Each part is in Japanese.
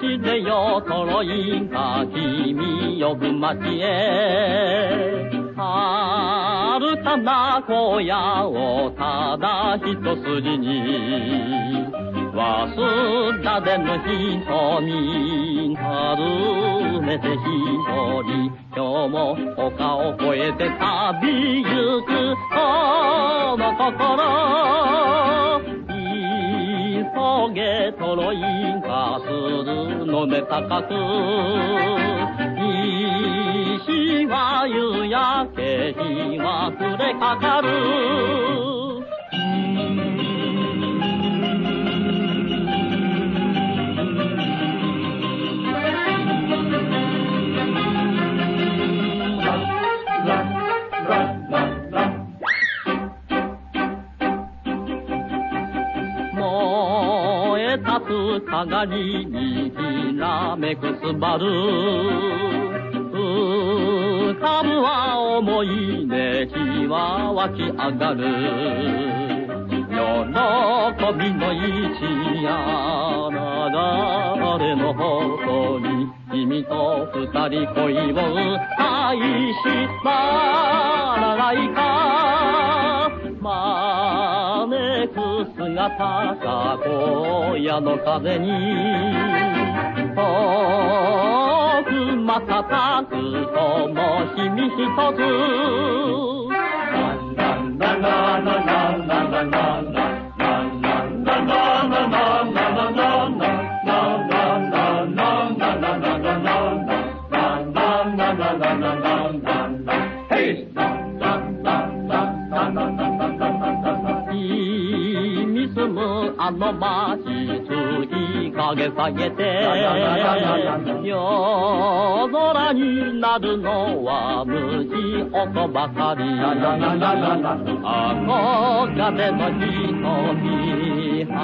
してよトロイカ君呼ぶ町へ春玉小屋をただ一筋に忘られぬ瞳尋ねて一人今日も丘を越えて旅行くこの心急げとろいがするので高く西は夕焼け日は暮れかかるつかがりにひらめくすばる浮かぶは思い出日は湧き上がる。喜びの一夜流れのほとり君と二人恋を愛しまらないか。く姿が荒野の風に。遠く瞬く灯火一つ。あの街月影下げて夜空になるのは虫音ばかり。憧れの瞳春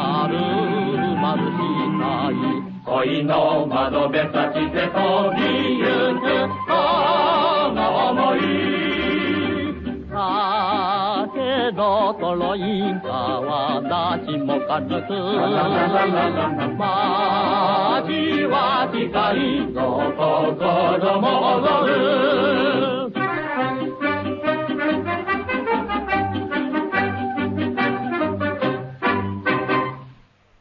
まるしたい恋の窓辺立ちて飛びゆくどとろい川立ちも軽く。街は近いぞ心も踊る